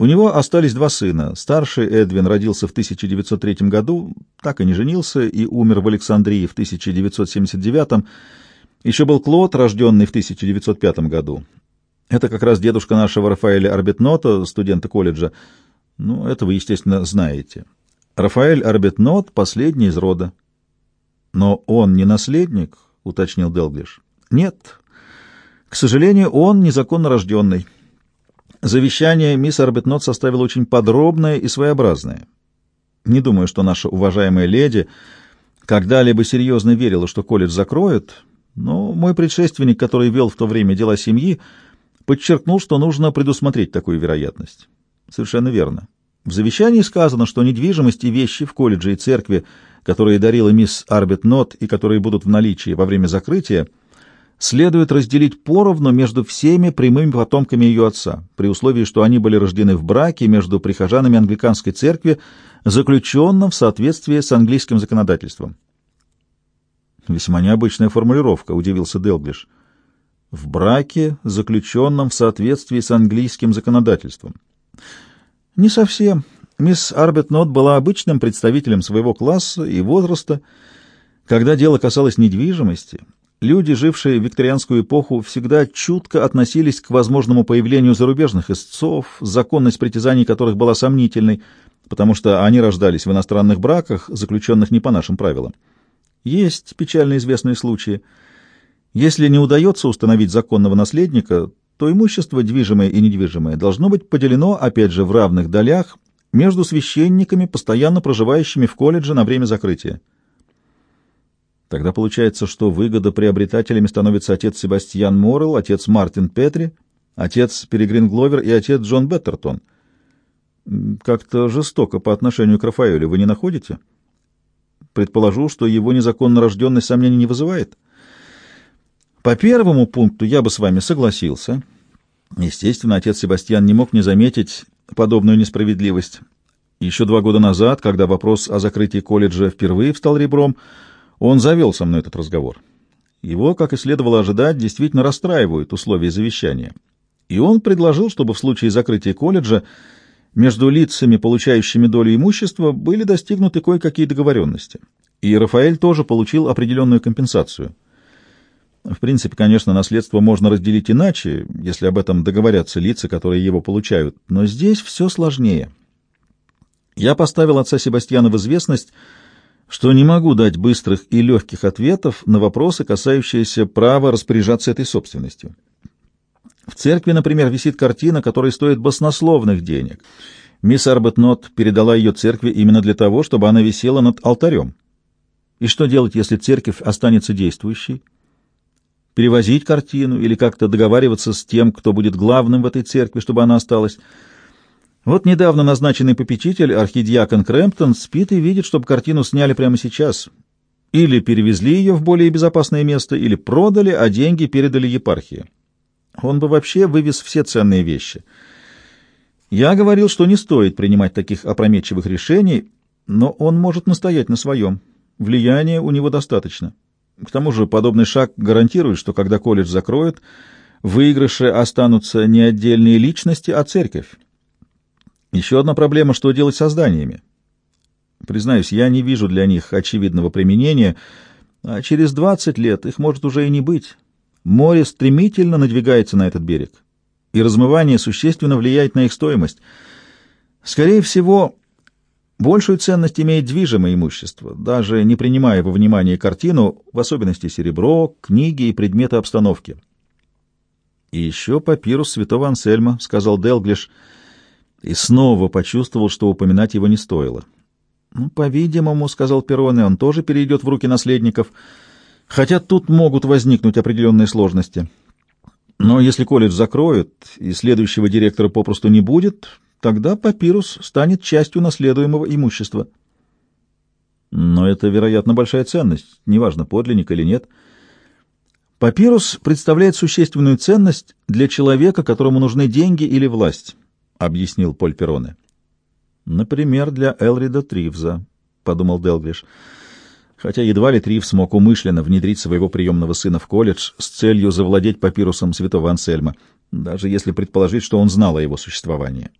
У него остались два сына. Старший Эдвин родился в 1903 году, так и не женился и умер в Александрии в 1979. Еще был Клод, рожденный в 1905 году. Это как раз дедушка нашего Рафаэля Арбетнота, студента колледжа. Ну, это вы, естественно, знаете. Рафаэль Арбетнот — последний из рода. Но он не наследник, — уточнил Делглиш. Нет. К сожалению, он незаконно рожденный. Завещание мисс Арбетнот составила очень подробное и своеобразное. Не думаю, что наша уважаемая леди когда-либо серьезно верила, что колледж закроют, но мой предшественник, который вел в то время дела семьи, подчеркнул, что нужно предусмотреть такую вероятность. Совершенно верно. В завещании сказано, что недвижимость и вещи в колледже и церкви, которые дарила мисс Арбетнот и которые будут в наличии во время закрытия, следует разделить поровну между всеми прямыми потомками ее отца, при условии, что они были рождены в браке между прихожанами англиканской церкви, заключенном в соответствии с английским законодательством. Весьма необычная формулировка, удивился Делглиш. В браке, заключенном в соответствии с английским законодательством. Не совсем. Мисс Арбетнот была обычным представителем своего класса и возраста. Когда дело касалось недвижимости, Люди, жившие в викторианскую эпоху, всегда чутко относились к возможному появлению зарубежных истцов, законность притязаний которых была сомнительной, потому что они рождались в иностранных браках, заключенных не по нашим правилам. Есть печально известные случаи. Если не удается установить законного наследника, то имущество, движимое и недвижимое, должно быть поделено, опять же, в равных долях между священниками, постоянно проживающими в колледже на время закрытия. Тогда получается, что выгодоприобретателями становятся отец Себастьян Моррелл, отец Мартин Петри, отец Перегрин Гловер и отец Джон Беттертон. Как-то жестоко по отношению к Рафаэлю, вы не находите? Предположу, что его незаконно рожденность сомнений не вызывает. По первому пункту я бы с вами согласился. Естественно, отец Себастьян не мог не заметить подобную несправедливость. Еще два года назад, когда вопрос о закрытии колледжа впервые встал ребром, он завел со мной этот разговор. Его, как и следовало ожидать, действительно расстраивают условия завещания. И он предложил, чтобы в случае закрытия колледжа между лицами, получающими долю имущества, были достигнуты кое-какие договоренности. И Рафаэль тоже получил определенную компенсацию. В принципе, конечно, наследство можно разделить иначе, если об этом договорятся лица, которые его получают, но здесь все сложнее. Я поставил отца Себастьяна в известность, что не могу дать быстрых и легких ответов на вопросы, касающиеся права распоряжаться этой собственностью. В церкви, например, висит картина, которая стоит баснословных денег. Мисс Арбетнот передала ее церкви именно для того, чтобы она висела над алтарем. И что делать, если церковь останется действующей? Перевозить картину или как-то договариваться с тем, кто будет главным в этой церкви, чтобы она осталась? Вот недавно назначенный попечитель, архидиакон Крэмптон, спит и видит, чтобы картину сняли прямо сейчас. Или перевезли ее в более безопасное место, или продали, а деньги передали епархии. Он бы вообще вывез все ценные вещи. Я говорил, что не стоит принимать таких опрометчивых решений, но он может настоять на своем. Влияния у него достаточно. К тому же подобный шаг гарантирует, что когда колледж закроют, выигрыши останутся не отдельные личности, а церковь. Еще одна проблема, что делать со зданиями. Признаюсь, я не вижу для них очевидного применения, а через 20 лет их может уже и не быть. Море стремительно надвигается на этот берег, и размывание существенно влияет на их стоимость. Скорее всего, большую ценность имеет движимое имущество, даже не принимая во внимание картину, в особенности серебро, книги и предметы обстановки. «И еще папирус святого Ансельма», — сказал Делглиш, — и снова почувствовал, что упоминать его не стоило. «Ну, по-видимому, — сказал Перроне, — он тоже перейдет в руки наследников, хотя тут могут возникнуть определенные сложности. Но если колледж закроют и следующего директора попросту не будет, тогда папирус станет частью наследуемого имущества». Но это, вероятно, большая ценность, неважно, подлинник или нет. Папирус представляет существенную ценность для человека, которому нужны деньги или власть. — объяснил Поль Перроне. «Например, для Элрида Тривза», — подумал Делглиш. Хотя едва ли Тривз смог умышленно внедрить своего приемного сына в колледж с целью завладеть папирусом святого Ансельма, даже если предположить, что он знал о его существовании.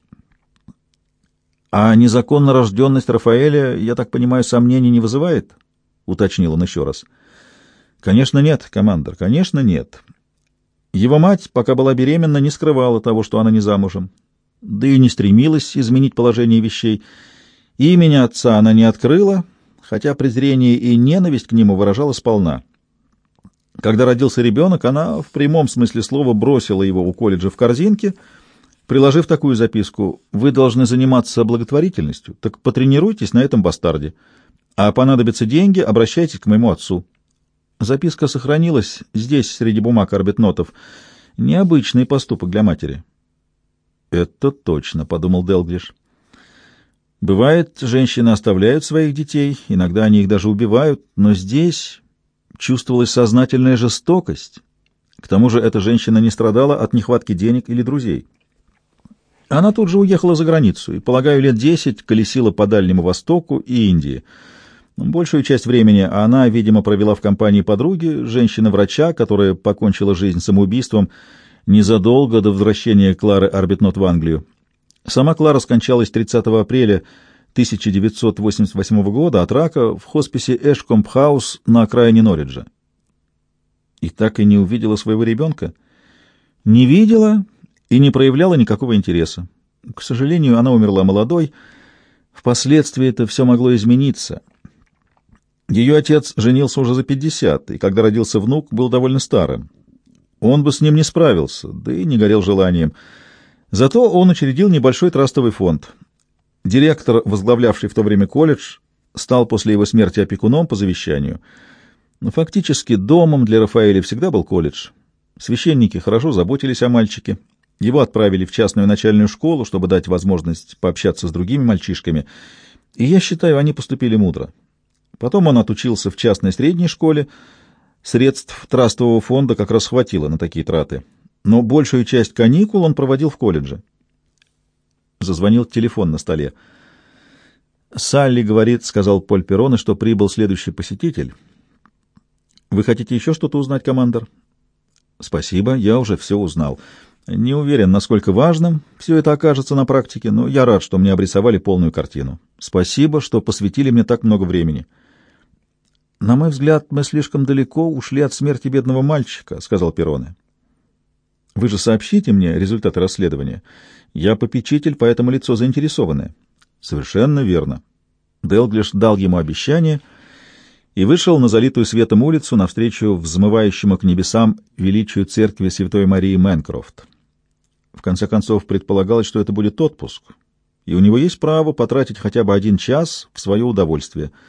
А незаконно рожденность Рафаэля, я так понимаю, сомнений не вызывает? Уточнил он еще раз. Конечно, нет, командор, конечно, нет. Его мать, пока была беременна, не скрывала того, что она не замужем, да и не стремилась изменить положение вещей. Имени отца она не открыла, хотя презрение и ненависть к нему выражала сполна. Когда родился ребенок, она в прямом смысле слова бросила его у колледжа в корзинке, приложив такую записку «Вы должны заниматься благотворительностью, так потренируйтесь на этом бастарде, а понадобятся деньги, обращайтесь к моему отцу». Записка сохранилась здесь, среди бумаг арбитнотов. Необычный поступок для матери. «Это точно», — подумал Делглиш. «Бывает, женщины оставляют своих детей, иногда они их даже убивают, но здесь чувствовалась сознательная жестокость. К тому же эта женщина не страдала от нехватки денег или друзей. Она тут же уехала за границу и, полагаю, лет десять колесила по Дальнему Востоку и Индии. Большую часть времени она, видимо, провела в компании подруги, женщины-врача, которая покончила жизнь самоубийством незадолго до возвращения Клары Арбитнот в Англию. Сама Клара скончалась 30 апреля 1988 года от рака в хосписе Эшкомп-хаус на окраине Норриджа. И так и не увидела своего ребенка? Не видела и не проявляла никакого интереса. К сожалению, она умерла молодой. Впоследствии это все могло измениться. Ее отец женился уже за 50, и когда родился внук, был довольно старым. Он бы с ним не справился, да и не горел желанием. Зато он учредил небольшой трастовый фонд. Директор, возглавлявший в то время колледж, стал после его смерти опекуном по завещанию. Но фактически домом для Рафаэля всегда был колледж. Священники хорошо заботились о мальчике. Его отправили в частную начальную школу, чтобы дать возможность пообщаться с другими мальчишками. И я считаю, они поступили мудро. Потом он отучился в частной средней школе. Средств трастового фонда как раз хватило на такие траты. Но большую часть каникул он проводил в колледже. Зазвонил телефон на столе. «Салли говорит, — сказал Поль Перроне, — что прибыл следующий посетитель. Вы хотите еще что-то узнать, командор?» «Спасибо, я уже все узнал. Не уверен, насколько важным все это окажется на практике, но я рад, что мне обрисовали полную картину. Спасибо, что посвятили мне так много времени». «На мой взгляд, мы слишком далеко ушли от смерти бедного мальчика», — сказал Перроне. «Вы же сообщите мне результаты расследования». Я попечитель, поэтому лицо заинтересованное. Совершенно верно. Делглиш дал ему обещание и вышел на залитую светом улицу навстречу взмывающему к небесам величию церкви Святой Марии Мэнкрофт. В конце концов, предполагалось, что это будет отпуск, и у него есть право потратить хотя бы один час в свое удовольствие —